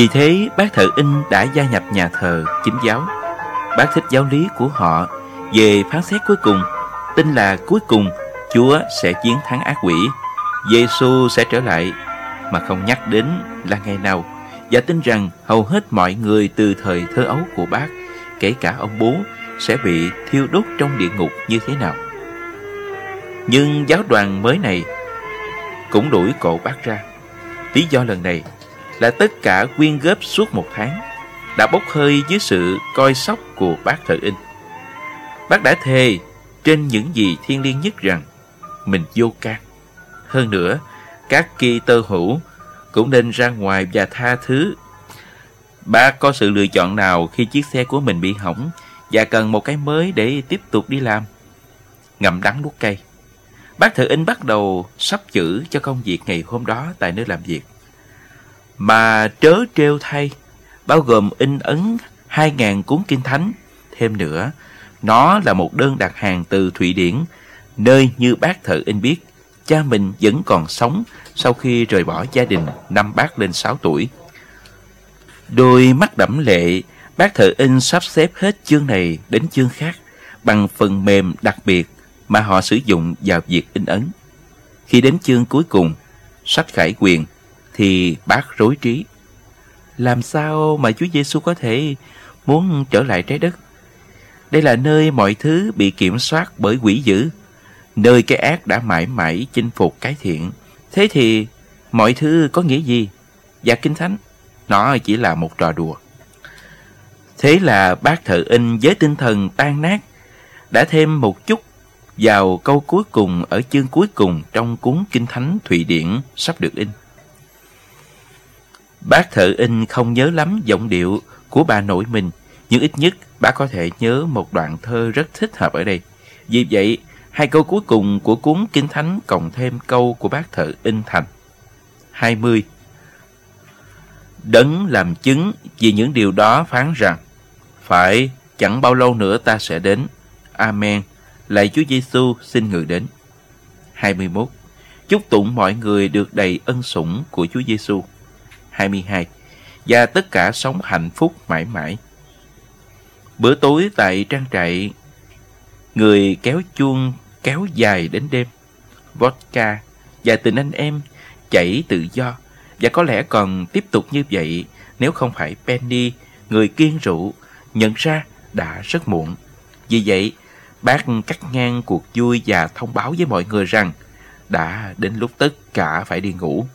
Vì thế, bác thợ in đã gia nhập nhà thờ chính giáo. Bác thích giáo lý của họ. Về phán xét cuối cùng, Tin là cuối cùng, Chúa sẽ chiến thắng ác quỷ. Giêsu sẽ trở lại, Mà không nhắc đến là ngày nào. Và tin rằng hầu hết mọi người từ thời thơ ấu của bác, Kể cả ông bố, Sẽ bị thiêu đốt trong địa ngục như thế nào. Nhưng giáo đoàn mới này Cũng đuổi cổ bác ra. Lý do lần này là tất cả quyên góp suốt một tháng đã bốc hơi dưới sự coi sóc của bác thợ in. Bác đã thề trên những gì thiên liêng nhất rằng mình vô can. Hơn nữa, các kỳ tơ hữu cũng nên ra ngoài và tha thứ. Bác có sự lựa chọn nào khi chiếc xe của mình bị hỏng và cần một cái mới để tiếp tục đi làm? Ngậm đắng nuốt cây. Bác thợ in bắt đầu sắp chữ cho công việc ngày hôm đó tại nơi làm việc. Mà trớ trêu thay, bao gồm in ấn 2.000 cuốn kinh thánh. Thêm nữa, nó là một đơn đặt hàng từ Thụy Điển, nơi như bác thợ in biết, cha mình vẫn còn sống sau khi rời bỏ gia đình năm bác lên 6 tuổi. Đôi mắt đẫm lệ, bác thợ in sắp xếp hết chương này đến chương khác bằng phần mềm đặc biệt mà họ sử dụng vào việc in ấn. Khi đến chương cuối cùng, sách khải quyền, thì bác rối trí. Làm sao mà Chúa Giêsu có thể muốn trở lại trái đất? Đây là nơi mọi thứ bị kiểm soát bởi quỷ dữ, nơi cái ác đã mãi mãi chinh phục cái thiện. Thế thì mọi thứ có nghĩa gì? Và Kinh Thánh, nó chỉ là một trò đùa. Thế là bác thợ in với tinh thần tan nát đã thêm một chút vào câu cuối cùng ở chương cuối cùng trong cuốn Kinh Thánh Thụy Điển sắp được in. Bác thợ in không nhớ lắm giọng điệu của bà nội mình, nhưng ít nhất bác có thể nhớ một đoạn thơ rất thích hợp ở đây. Vì vậy, hai câu cuối cùng của cuốn Kinh Thánh cộng thêm câu của bác thợ in thành. 20. Đấng làm chứng vì những điều đó phán rằng, phải chẳng bao lâu nữa ta sẽ đến. Amen. Lạy Chúa Giêsu xin ngự đến. 21. Chúc tụng mọi người được đầy ân sủng của Chúa Giêsu. 22 và tất cả sống hạnh phúc mãi mãi. Bữa tối tại trang trại, người kéo chuông kéo dài đến đêm. Vodka và tình anh em chảy tự do và có lẽ còn tiếp tục như vậy nếu không phải Penny, người kiên rượu, nhận ra đã rất muộn. Vì vậy, bác cắt ngang cuộc vui và thông báo với mọi người rằng đã đến lúc tất cả phải đi ngủ.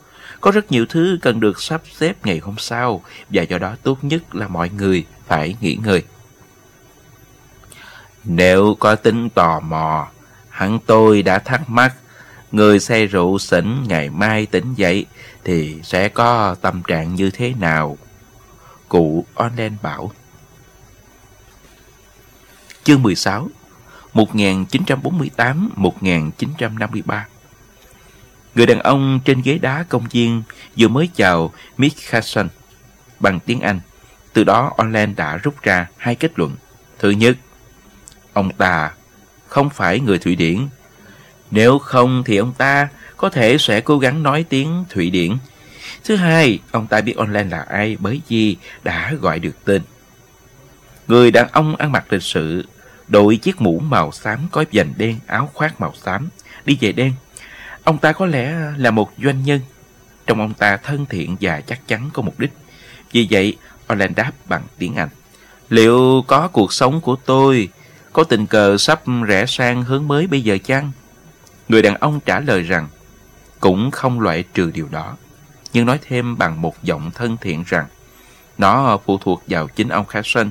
Có rất nhiều thứ cần được sắp xếp ngày hôm sau và do đó tốt nhất là mọi người phải nghỉ ngơi. Nếu có tính tò mò, hắn tôi đã thắc mắc người say rượu xỉn ngày mai tỉnh dậy thì sẽ có tâm trạng như thế nào? Cụ Onen bảo. Chương 16 1948-1953 Người đàn ông trên ghế đá công viên vừa mới chào Mick Carson bằng tiếng Anh. Từ đó Orland đã rút ra hai kết luận. Thứ nhất, ông ta không phải người Thụy Điển. Nếu không thì ông ta có thể sẽ cố gắng nói tiếng Thụy Điển. Thứ hai, ông ta biết Orland là ai bởi vì đã gọi được tên. Người đàn ông ăn mặc lịch sự, đội chiếc mũ màu xám có vành đen áo khoác màu xám, đi giày đen Ông ta có lẽ là một doanh nhân. Trong ông ta thân thiện và chắc chắn có mục đích. Vì vậy, Orlan đáp bằng tiếng Anh. Liệu có cuộc sống của tôi có tình cờ sắp rẽ sang hướng mới bây giờ chăng? Người đàn ông trả lời rằng cũng không loại trừ điều đó. Nhưng nói thêm bằng một giọng thân thiện rằng nó phụ thuộc vào chính ông kha Carson.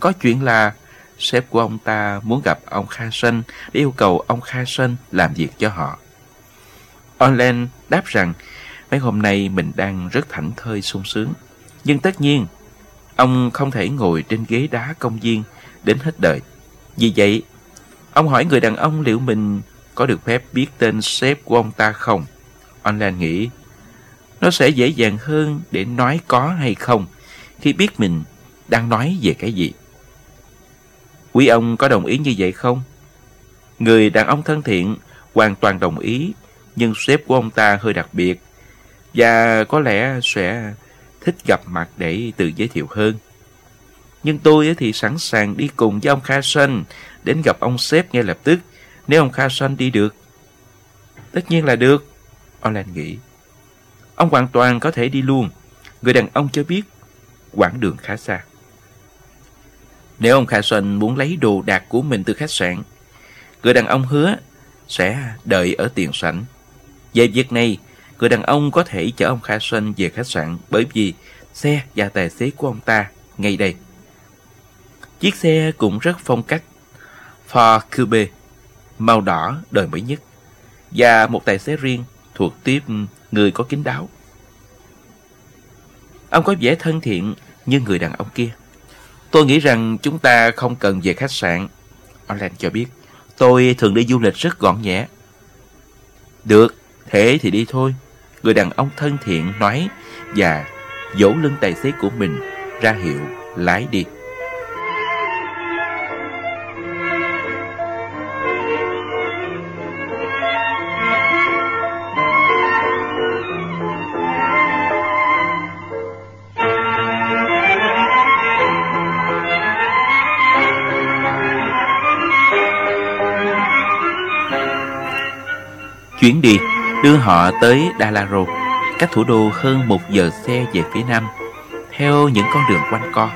Có chuyện là sếp của ông ta muốn gặp ông kha Carson để yêu cầu ông kha Carson làm việc cho họ. Orlen đáp rằng mấy hôm nay mình đang rất thảnh thơi sung sướng. Nhưng tất nhiên, ông không thể ngồi trên ghế đá công viên đến hết đời. Vì vậy, ông hỏi người đàn ông liệu mình có được phép biết tên sếp của ông ta không? Orlen nghĩ, nó sẽ dễ dàng hơn để nói có hay không khi biết mình đang nói về cái gì. Quý ông có đồng ý như vậy không? Người đàn ông thân thiện hoàn toàn đồng ý nhưng sếp của ông ta hơi đặc biệt và có lẽ sẽ thích gặp mặt để tự giới thiệu hơn. Nhưng tôi thì sẵn sàng đi cùng với ông Carson đến gặp ông sếp ngay lập tức nếu ông Carson đi được. Tất nhiên là được, Orland nghĩ. Ông hoàn toàn có thể đi luôn. Người đàn ông cho biết quãng đường khá xa. Nếu ông Carson muốn lấy đồ đạc của mình từ khách sạn, người đàn ông hứa sẽ đợi ở tiền sảnh. Về việc này, người đàn ông có thể chở ông Carson về khách sạn bởi vì xe và tài xế của ông ta ngay đây. Chiếc xe cũng rất phong cách Ford Coupe màu đỏ đời mới nhất và một tài xế riêng thuộc tiếp người có kính đáo. Ông có vẻ thân thiện như người đàn ông kia. Tôi nghĩ rằng chúng ta không cần về khách sạn. Orland cho biết, tôi thường đi du lịch rất gọn nhẹ. Được, thế thì đi thôi. Người đàn ông thân thiện nói và dỗ lưng tài xế của mình ra hiệu lái đi. Chuyến đi đưa họ tới Dalaro, cách thủ đô hơn một giờ xe về phía nam, theo những con đường quanh co.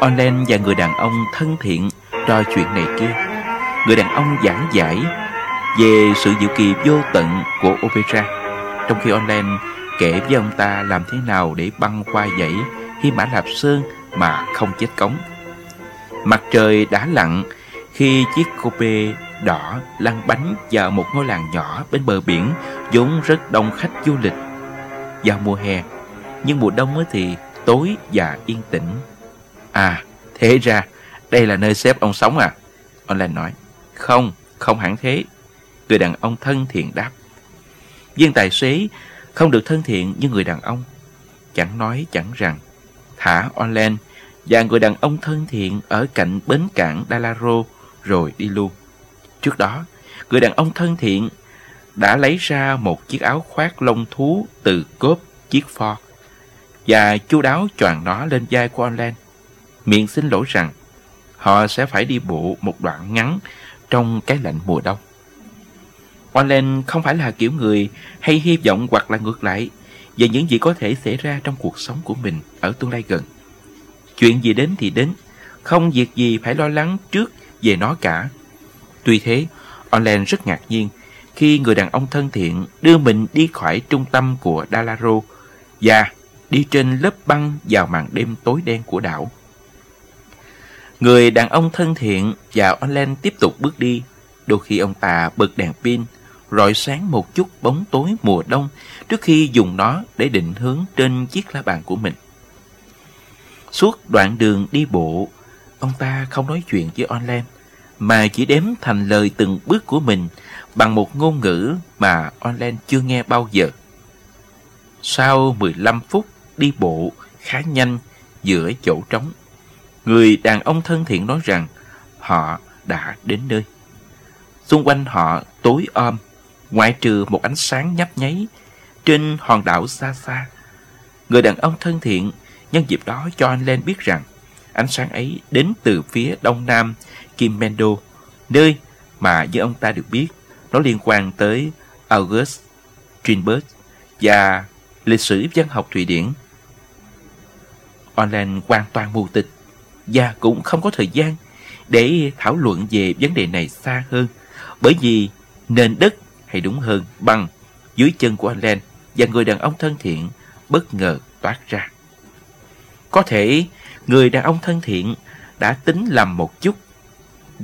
Onlen và người đàn ông thân thiện trò chuyện này kia. Người đàn ông giảng giải về sự diệu kỳ vô tận của opera, trong khi Onlen kể với ông ta làm thế nào để băng qua dãy Hy Mã Lạp Sơn mà không chết cống. Mặt trời đã lặn khi chiếc coupe đỏ, lăn bánh vào một ngôi làng nhỏ bên bờ biển, vốn rất đông khách du lịch vào mùa hè. Nhưng mùa đông thì tối và yên tĩnh. À thế ra, đây là nơi sếp ông sống à? Online nói, không không hẳn thế. Người đàn ông thân thiện đáp. Viên tài xế không được thân thiện như người đàn ông. Chẳng nói, chẳng rằng. Thả online, và người đàn ông thân thiện ở cạnh bến cảng Dalaro, rồi đi luôn. Trước đó, người đàn ông thân thiện đã lấy ra một chiếc áo khoác lông thú từ cốp chiếc Ford và chu đáo choàng nó lên vai của Orlan. Miệng xin lỗi rằng họ sẽ phải đi bộ một đoạn ngắn trong cái lạnh mùa đông. Orlan không phải là kiểu người hay hy vọng hoặc là ngược lại về những gì có thể xảy ra trong cuộc sống của mình ở tương lai gần. Chuyện gì đến thì đến, không việc gì phải lo lắng trước về nó cả. Tuy thế, Orland rất ngạc nhiên khi người đàn ông thân thiện đưa mình đi khỏi trung tâm của Dalaro và đi trên lớp băng vào màn đêm tối đen của đảo. Người đàn ông thân thiện và Orland tiếp tục bước đi. Đôi khi ông ta bật đèn pin, rọi sáng một chút bóng tối mùa đông trước khi dùng nó để định hướng trên chiếc la bàn của mình. Suốt đoạn đường đi bộ, ông ta không nói chuyện với Orland mà chỉ đếm thành lời từng bước của mình bằng một ngôn ngữ mà Orlen chưa nghe bao giờ. Sau 15 phút đi bộ khá nhanh giữa chỗ trống, người đàn ông thân thiện nói rằng họ đã đến nơi. Xung quanh họ tối om, ngoại trừ một ánh sáng nhấp nháy trên hòn đảo xa xa. Người đàn ông thân thiện nhân dịp đó cho anh Len biết rằng ánh sáng ấy đến từ phía đông nam Kim Mendo, nơi mà như ông ta được biết, nó liên quan tới August Strindberg và lịch sử văn học Thụy Điển. Orland hoàn toàn mù tịch và cũng không có thời gian để thảo luận về vấn đề này xa hơn bởi vì nền đất hay đúng hơn băng dưới chân của Orland và người đàn ông thân thiện bất ngờ toát ra. Có thể người đàn ông thân thiện đã tính lầm một chút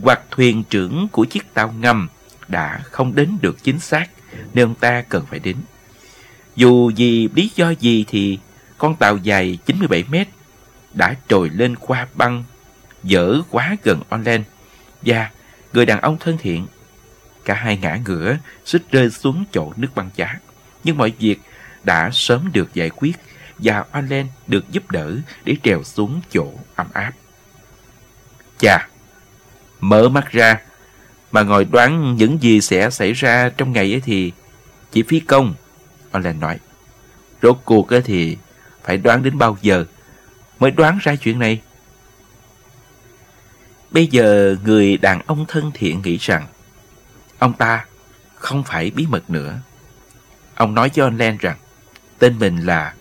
hoặc thuyền trưởng của chiếc tàu ngầm đã không đến được chính xác nên ông ta cần phải đến. Dù vì lý do gì thì con tàu dài 97 mét đã trồi lên qua băng dở quá gần online và người đàn ông thân thiện. Cả hai ngã ngửa suýt rơi xuống chỗ nước băng giá. Nhưng mọi việc đã sớm được giải quyết và online được giúp đỡ để trèo xuống chỗ ấm áp. Chà, Mở mắt ra, mà ngồi đoán những gì sẽ xảy ra trong ngày ấy thì chỉ phí công. Orlan nói, rốt cuộc ấy thì phải đoán đến bao giờ mới đoán ra chuyện này? Bây giờ người đàn ông thân thiện nghĩ rằng ông ta không phải bí mật nữa. Ông nói cho anh Len rằng tên mình là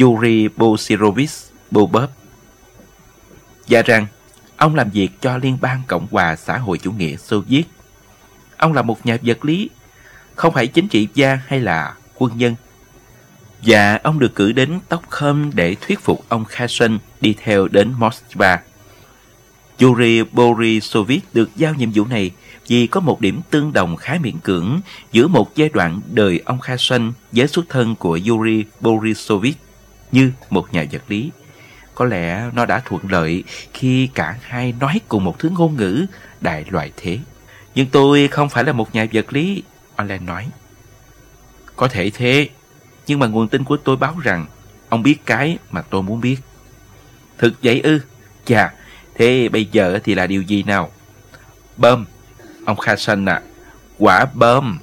Yuri Bosirovich Bobov và rằng ông làm việc cho Liên bang Cộng hòa xã hội chủ nghĩa Xô Viết. Ông là một nhà vật lý, không phải chính trị gia hay là quân nhân. Và ông được cử đến Stockholm để thuyết phục ông Kherson đi theo đến Moskva. Yuri Borisovich được giao nhiệm vụ này vì có một điểm tương đồng khá miễn cưỡng giữa một giai đoạn đời ông Kherson với xuất thân của Yuri Borisovich như một nhà vật lý. Có lẽ nó đã thuận lợi khi cả hai nói cùng một thứ ngôn ngữ đại loại thế. Nhưng tôi không phải là một nhà vật lý, Alan nói. Có thể thế, nhưng mà nguồn tin của tôi báo rằng ông biết cái mà tôi muốn biết. Thực vậy ư? Chà, thế bây giờ thì là điều gì nào? Bơm, ông Kha Sanh à, quả bơm.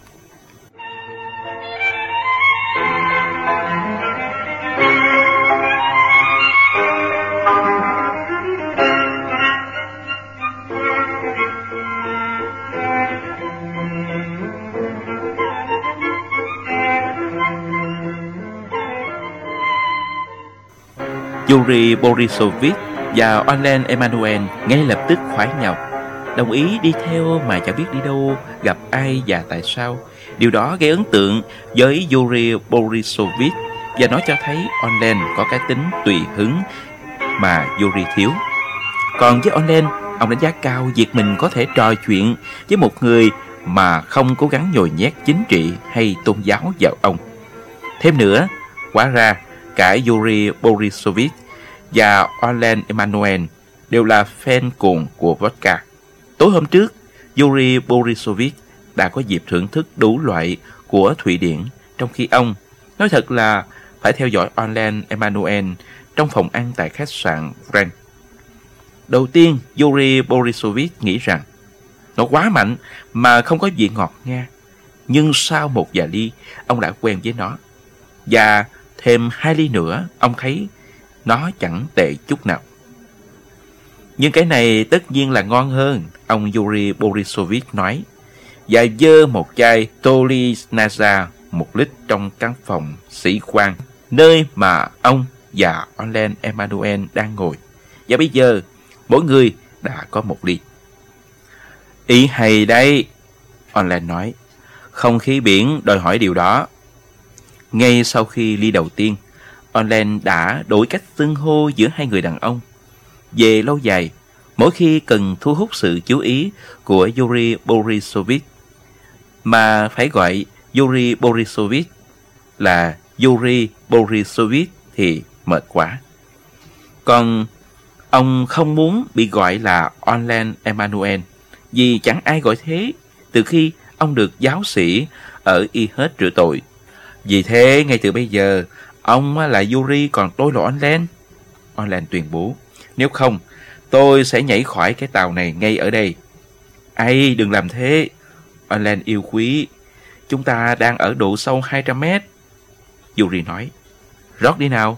Yuri Borisovich và Olen Emanuel ngay lập tức khoái nhau đồng ý đi theo mà chẳng biết đi đâu gặp ai và tại sao. Điều đó gây ấn tượng với Yuri Borisovich và nó cho thấy Olen có cái tính tùy hứng mà Yuri thiếu. Còn với Olen, ông đánh giá cao việc mình có thể trò chuyện với một người mà không cố gắng nhồi nhét chính trị hay tôn giáo vào ông. Thêm nữa quá ra cả Yuri Borisovich và Orlen Emanuel đều là fan cuồng của vodka. Tối hôm trước, Yuri Borisovich đã có dịp thưởng thức đủ loại của Thụy Điển, trong khi ông nói thật là phải theo dõi Orlen Emanuel trong phòng ăn tại khách sạn Grand. Đầu tiên, Yuri Borisovich nghĩ rằng nó quá mạnh mà không có vị ngọt nga. Nhưng sau một vài ly, ông đã quen với nó. Và thêm hai ly nữa, ông thấy nó chẳng tệ chút nào. Nhưng cái này tất nhiên là ngon hơn, ông Yuri Borisovich nói. Và dơ một chai Toli Naza một lít trong căn phòng sĩ quan, nơi mà ông và Orlen Emmanuel đang ngồi. Và bây giờ, mỗi người đã có một ly. Ý hay đấy, Orlen nói. Không khí biển đòi hỏi điều đó. Ngay sau khi ly đầu tiên, Orlen đã đổi cách xưng hô giữa hai người đàn ông. Về lâu dài, mỗi khi cần thu hút sự chú ý của Yuri Borisovich, mà phải gọi Yuri Borisovich là Yuri Borisovich thì mệt quá. Còn ông không muốn bị gọi là Orlen Emmanuel vì chẳng ai gọi thế từ khi ông được giáo sĩ ở y hết rửa tội. Vì thế, ngay từ bây giờ, Ông là Yuri còn tôi là Orlen. Orlen tuyên bố. Nếu không, tôi sẽ nhảy khỏi cái tàu này ngay ở đây. Ây, đừng làm thế. Orlen yêu quý. Chúng ta đang ở độ sâu 200 mét. Yuri nói. Rót đi nào.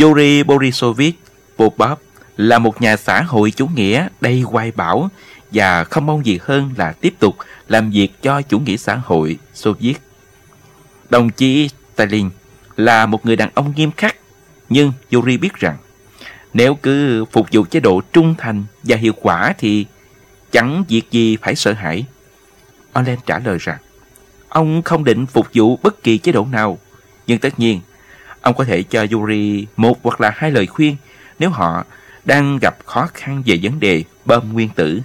Yuri Borisovich Popov là một nhà xã hội chủ nghĩa đầy hoài bão và không mong gì hơn là tiếp tục làm việc cho chủ nghĩa xã hội Xô Viết. Đồng chí Stalin là một người đàn ông nghiêm khắc, nhưng Yuri biết rằng nếu cứ phục vụ chế độ trung thành và hiệu quả thì chẳng việc gì phải sợ hãi. Orlen trả lời rằng ông không định phục vụ bất kỳ chế độ nào, nhưng tất nhiên ông có thể cho Yuri một hoặc là hai lời khuyên nếu họ đang gặp khó khăn về vấn đề bơm nguyên tử.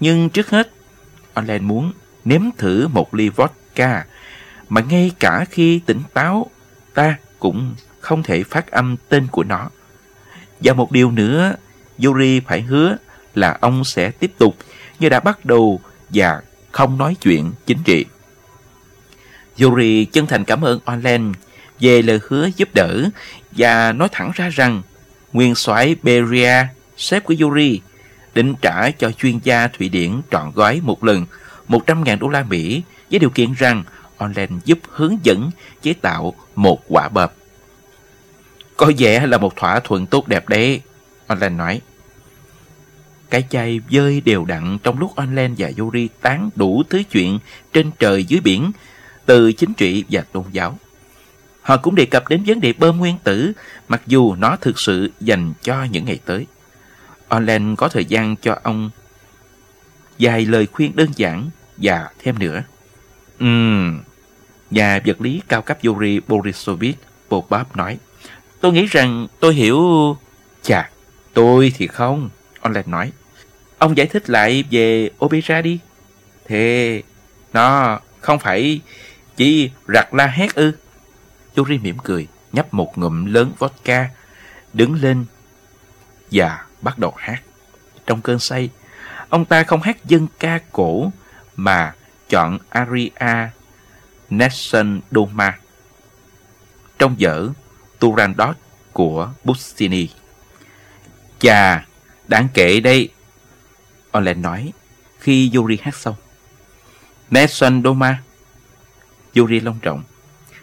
Nhưng trước hết, Orlen muốn nếm thử một ly vodka mà ngay cả khi tỉnh táo, ta cũng không thể phát âm tên của nó. Và một điều nữa, Yuri phải hứa là ông sẽ tiếp tục như đã bắt đầu và không nói chuyện chính trị. Yuri chân thành cảm ơn Orlen về lời hứa giúp đỡ và nói thẳng ra rằng nguyên soái Beria, sếp của Yuri, định trả cho chuyên gia Thụy Điển trọn gói một lần 100.000 đô la Mỹ với điều kiện rằng online giúp hướng dẫn chế tạo một quả bơm. Có vẻ là một thỏa thuận tốt đẹp đấy, online nói. Cái chai dơi đều đặn trong lúc online và Yuri tán đủ thứ chuyện trên trời dưới biển, từ chính trị và tôn giáo. Họ cũng đề cập đến vấn đề bơm nguyên tử, mặc dù nó thực sự dành cho những ngày tới. Orlen có thời gian cho ông vài lời khuyên đơn giản và thêm nữa. Ừm, nhà vật lý cao cấp Yuri Borisovich Popov nói, tôi nghĩ rằng tôi hiểu... Chà, tôi thì không, Orlen nói. Ông giải thích lại về opera đi. Thế nó không phải chỉ rặt la hét ư? Yuri mỉm cười, nhấp một ngụm lớn vodka, đứng lên và bắt đầu hát. Trong cơn say, ông ta không hát dân ca cổ mà chọn aria Nelson Doma trong vở Turandot của Puccini. Chà, đáng kể đây, Olen nói khi Yuri hát xong. Nelson Doma Yuri long trọng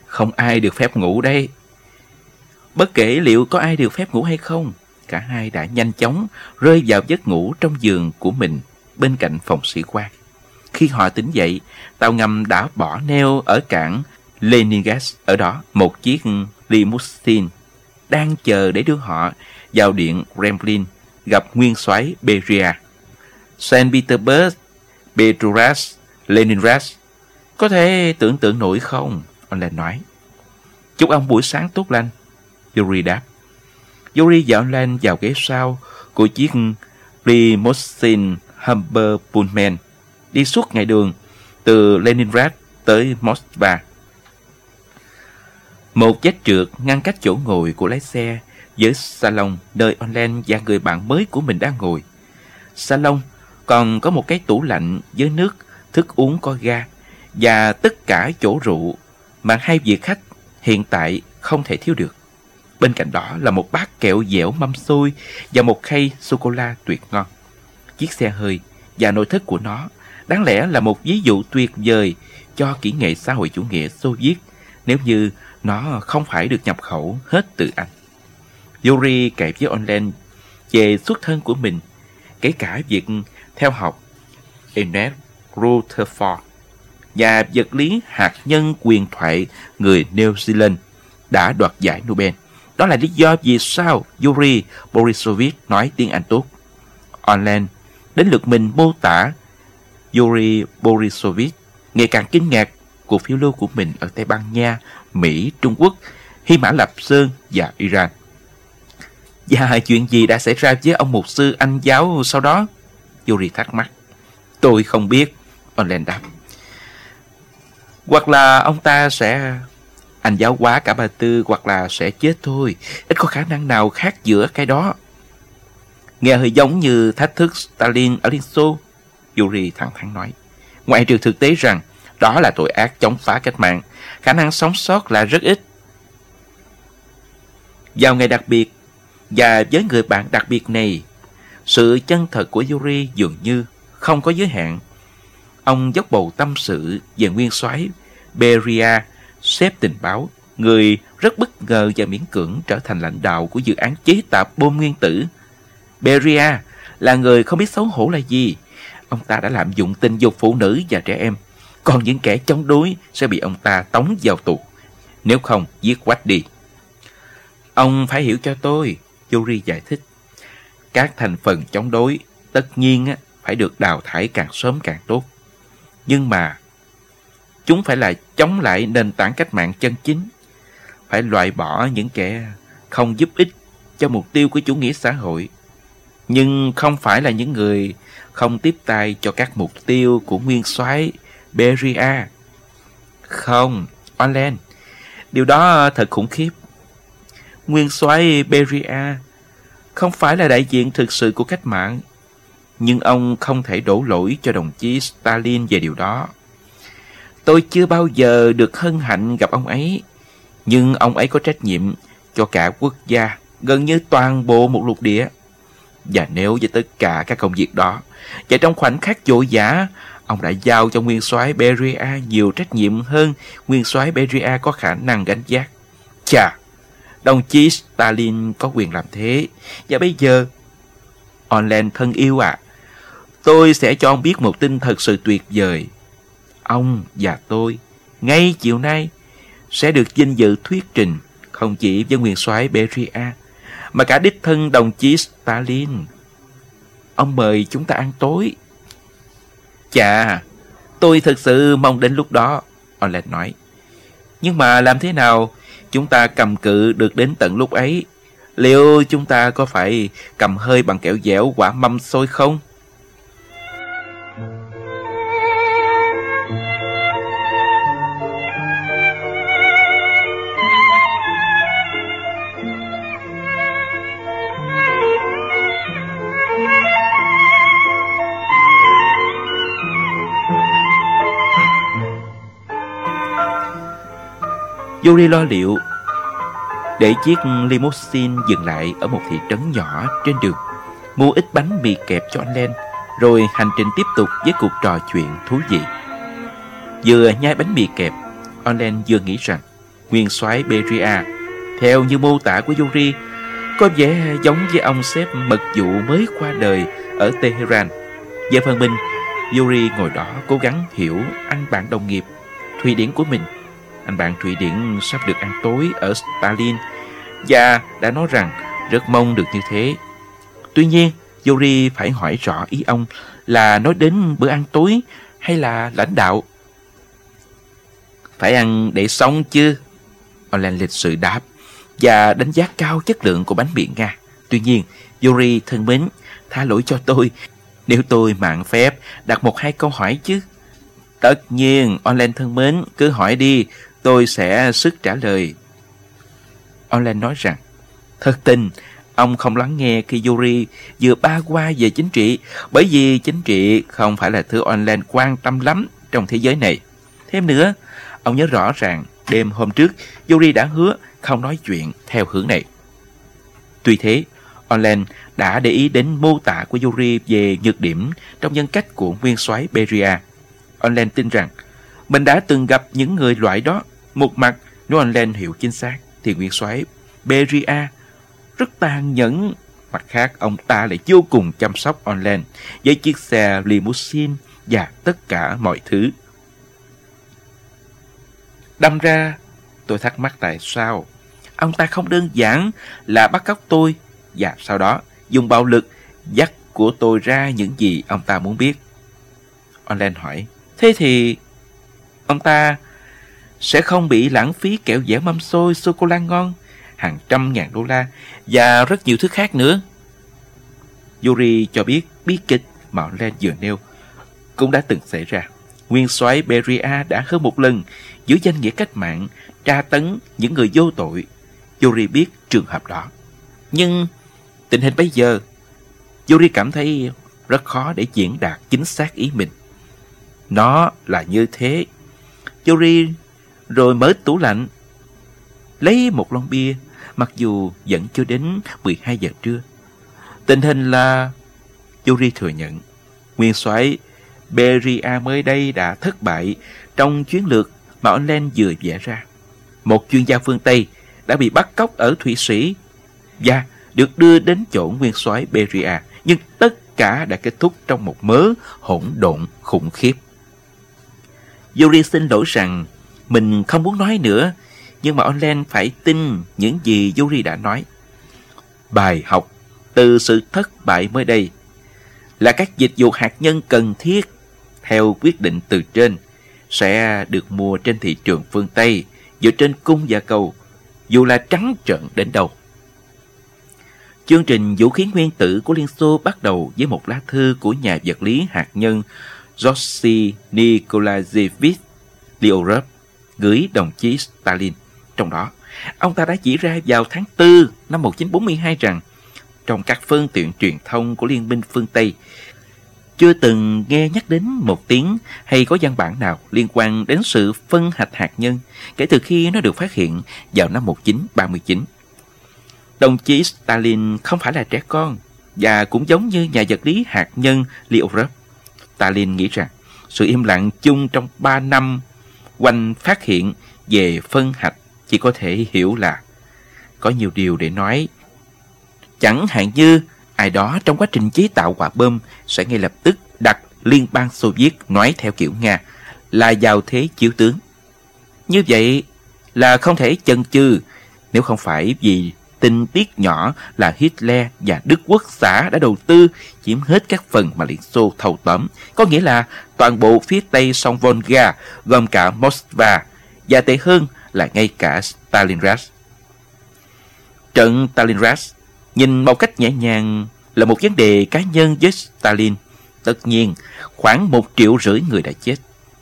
không ai được phép ngủ đây. Bất kể liệu có ai được phép ngủ hay không, cả hai đã nhanh chóng rơi vào giấc ngủ trong giường của mình bên cạnh phòng sĩ quan. Khi họ tỉnh dậy, tàu ngầm đã bỏ neo ở cảng Leningrad ở đó một chiếc limousine đang chờ để đưa họ vào điện Kremlin gặp nguyên soái Beria. Saint Petersburg, Petrograd, Leningrad. Có thể tưởng tượng nổi không? Ông lại nói. Chúc ông buổi sáng tốt lành. Yuri đáp. Yuri dạo lên vào ghế sau của chiếc Limousine Humber Pullman đi suốt ngày đường từ Leningrad tới Moskva. Một vách trượt ngăn cách chỗ ngồi của lái xe với salon nơi Online và người bạn mới của mình đang ngồi. Salon còn có một cái tủ lạnh với nước, thức uống có ga và tất cả chỗ rượu mà hai vị khách hiện tại không thể thiếu được. Bên cạnh đó là một bát kẹo dẻo mâm xôi và một khay sô-cô-la tuyệt ngon. Chiếc xe hơi và nội thất của nó đáng lẽ là một ví dụ tuyệt vời cho kỹ nghệ xã hội chủ nghĩa Xô Viết nếu như nó không phải được nhập khẩu hết từ Anh. Yuri kể với online về xuất thân của mình, kể cả việc theo học Ernest Rutherford và vật lý hạt nhân quyền thoại người New Zealand đã đoạt giải Nobel. Đó là lý do vì sao Yuri Borisovich nói tiếng Anh tốt. Online, đến lượt mình mô tả Yuri Borisovich ngày càng kinh ngạc cuộc phiêu lưu của mình ở Tây Ban Nha, Mỹ, Trung Quốc, Hy Mã Lạp Sơn và Iran. Và chuyện gì đã xảy ra với ông mục sư Anh giáo sau đó? Yuri thắc mắc. Tôi không biết, Online đáp. Hoặc là ông ta sẽ anh giáo hóa cả bà Tư hoặc là sẽ chết thôi. Ít có khả năng nào khác giữa cái đó. Nghe hơi giống như thách thức Stalin ở Liên Xô. Yuri thẳng thắn nói. Ngoại trừ thực tế rằng đó là tội ác chống phá cách mạng. Khả năng sống sót là rất ít. Vào ngày đặc biệt và với người bạn đặc biệt này, sự chân thật của Yuri dường như không có giới hạn. Ông dốc bầu tâm sự về nguyên soái Beria, sếp tình báo, người rất bất ngờ và miễn cưỡng trở thành lãnh đạo của dự án chế tạo bom nguyên tử. Beria là người không biết xấu hổ là gì. Ông ta đã lạm dụng tình dục phụ nữ và trẻ em. Còn những kẻ chống đối sẽ bị ông ta tống vào tù. Nếu không, giết quách đi. Ông phải hiểu cho tôi, Yuri giải thích. Các thành phần chống đối tất nhiên phải được đào thải càng sớm càng tốt. Nhưng mà chúng phải là chống lại nền tảng cách mạng chân chính. Phải loại bỏ những kẻ không giúp ích cho mục tiêu của chủ nghĩa xã hội. Nhưng không phải là những người không tiếp tay cho các mục tiêu của nguyên soái Beria. Không, Orlen, điều đó thật khủng khiếp. Nguyên soái Beria không phải là đại diện thực sự của cách mạng, nhưng ông không thể đổ lỗi cho đồng chí Stalin về điều đó. Tôi chưa bao giờ được hân hạnh gặp ông ấy, nhưng ông ấy có trách nhiệm cho cả quốc gia, gần như toàn bộ một lục địa. Và nếu với tất cả các công việc đó, và trong khoảnh khắc vội giả, Ông đã giao cho nguyên soái Beria nhiều trách nhiệm hơn nguyên soái Beria có khả năng gánh giác. Chà, đồng chí Stalin có quyền làm thế. Và bây giờ, Orlen thân yêu ạ, à, tôi sẽ cho ông biết một tin thật sự tuyệt vời. Ông và tôi, ngay chiều nay, sẽ được vinh dự thuyết trình không chỉ với nguyên soái Beria mà cả đích thân đồng chí Stalin. Ông mời chúng ta ăn tối. Chà, tôi thực sự mong đến lúc đó, Olet nói. Nhưng mà làm thế nào chúng ta cầm cự được đến tận lúc ấy? Liệu chúng ta có phải cầm hơi bằng kẹo dẻo quả mâm xôi không? Yuri lo liệu để chiếc limousine dừng lại ở một thị trấn nhỏ trên đường, mua ít bánh mì kẹp cho anh Len, rồi hành trình tiếp tục với cuộc trò chuyện thú vị. Vừa nhai bánh mì kẹp, Orlen vừa nghĩ rằng nguyên soái Beria, theo như mô tả của Yuri, có vẻ giống với ông sếp mật vụ mới qua đời ở Tehran. Về phần mình, Yuri ngồi đó cố gắng hiểu anh bạn đồng nghiệp Thụy Điển của mình anh bạn Thụy Điển sắp được ăn tối ở Stalin và đã nói rằng rất mong được như thế. Tuy nhiên, Yuri phải hỏi rõ ý ông là nói đến bữa ăn tối hay là lãnh đạo. Phải ăn để sống chứ. Olen lịch sự đáp và đánh giá cao chất lượng của bánh mì Nga. Tuy nhiên, Yuri thân mến, tha lỗi cho tôi nếu tôi mạng phép đặt một hai câu hỏi chứ. Tất nhiên, Olen thân mến, cứ hỏi đi, tôi sẽ sức trả lời. Orlen nói rằng, thật tình, ông không lắng nghe khi Yuri vừa ba qua về chính trị, bởi vì chính trị không phải là thứ Orlen quan tâm lắm trong thế giới này. Thêm nữa, ông nhớ rõ ràng đêm hôm trước, Yuri đã hứa không nói chuyện theo hướng này. Tuy thế, Orlen đã để ý đến mô tả của Yuri về nhược điểm trong nhân cách của nguyên soái Beria. Orlen tin rằng mình đã từng gặp những người loại đó một mặt, nếu anh hiểu chính xác, thì nguyên soái Beria rất tàn nhẫn. Mặt khác, ông ta lại vô cùng chăm sóc Orlen với chiếc xe limousine và tất cả mọi thứ. Đâm ra, tôi thắc mắc tại sao ông ta không đơn giản là bắt cóc tôi và sau đó dùng bạo lực dắt của tôi ra những gì ông ta muốn biết. Orlen hỏi, thế thì ông ta sẽ không bị lãng phí kẹo dẻo mâm xôi, sô-cô-la ngon, hàng trăm ngàn đô la và rất nhiều thứ khác nữa. Yuri cho biết bi kịch mà Len vừa nêu cũng đã từng xảy ra. Nguyên soái Beria đã hơn một lần dưới danh nghĩa cách mạng tra tấn những người vô tội. Yuri biết trường hợp đó. Nhưng tình hình bây giờ, Yuri cảm thấy rất khó để diễn đạt chính xác ý mình. Nó là như thế. Yuri rồi mở tủ lạnh. Lấy một lon bia, mặc dù vẫn chưa đến 12 giờ trưa. Tình hình là Yuri thừa nhận, nguyên soái Beria mới đây đã thất bại trong chiến lược mà Online vừa vẽ ra. Một chuyên gia phương Tây đã bị bắt cóc ở Thụy Sĩ và được đưa đến chỗ nguyên soái Beria, nhưng tất cả đã kết thúc trong một mớ hỗn độn khủng khiếp. Yuri xin lỗi rằng mình không muốn nói nữa, nhưng mà online phải tin những gì Yuri đã nói. Bài học từ sự thất bại mới đây là các dịch vụ hạt nhân cần thiết theo quyết định từ trên sẽ được mua trên thị trường phương Tây dựa trên cung và cầu, dù là trắng trợn đến đâu. Chương trình vũ khí nguyên tử của Liên Xô bắt đầu với một lá thư của nhà vật lý hạt nhân Georgy Nikolaevich Liorov gửi đồng chí Stalin. Trong đó, ông ta đã chỉ ra vào tháng 4 năm 1942 rằng trong các phương tiện truyền thông của Liên minh phương Tây chưa từng nghe nhắc đến một tiếng hay có văn bản nào liên quan đến sự phân hạch hạt nhân kể từ khi nó được phát hiện vào năm 1939. Đồng chí Stalin không phải là trẻ con và cũng giống như nhà vật lý hạt nhân Leorov. Stalin nghĩ rằng Sự im lặng chung trong 3 năm quanh phát hiện về phân hạch, chỉ có thể hiểu là có nhiều điều để nói. Chẳng hạn như, ai đó trong quá trình chế tạo quả bom sẽ ngay lập tức đặt Liên bang Xô Viết nói theo kiểu Nga, là vào thế chiếu tướng. Như vậy là không thể chần chừ nếu không phải vì tình tiết nhỏ là Hitler và Đức Quốc xã đã đầu tư chiếm hết các phần mà Liên Xô thâu tóm, có nghĩa là toàn bộ phía tây sông Volga, gồm cả Moskva, và tệ hơn là ngay cả Stalingrad. Trận Stalingrad nhìn một cách nhẹ nhàng là một vấn đề cá nhân với Stalin. Tất nhiên, khoảng một triệu rưỡi người đã chết.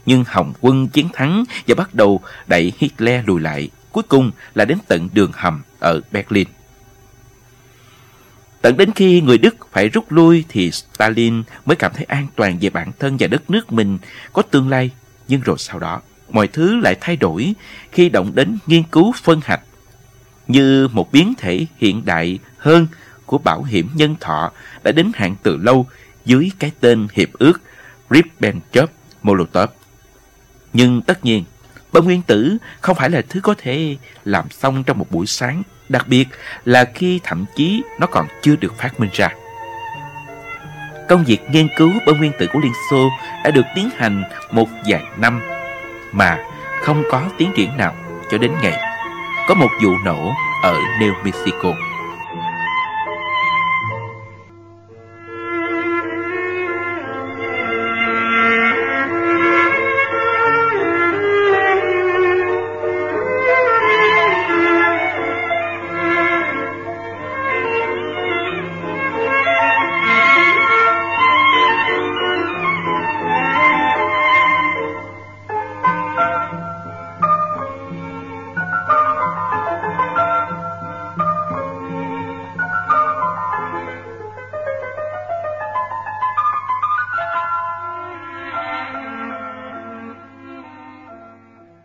Nhưng Hồng quân chiến thắng và bắt đầu đẩy Hitler lùi lại. Cuối cùng là đến tận đường hầm ở Berlin. Tận đến khi người Đức phải rút lui thì Stalin mới cảm thấy an toàn về bản thân và đất nước mình có tương lai. Nhưng rồi sau đó, mọi thứ lại thay đổi khi động đến nghiên cứu phân hạch như một biến thể hiện đại hơn của bảo hiểm nhân thọ đã đến hạn từ lâu dưới cái tên Hiệp ước Ribbentrop-Molotov. Nhưng tất nhiên, bom nguyên tử không phải là thứ có thể làm xong trong một buổi sáng, đặc biệt là khi thậm chí nó còn chưa được phát minh ra. Công việc nghiên cứu bom nguyên tử của Liên Xô đã được tiến hành một vài năm mà không có tiến triển nào cho đến ngày có một vụ nổ ở New Mexico.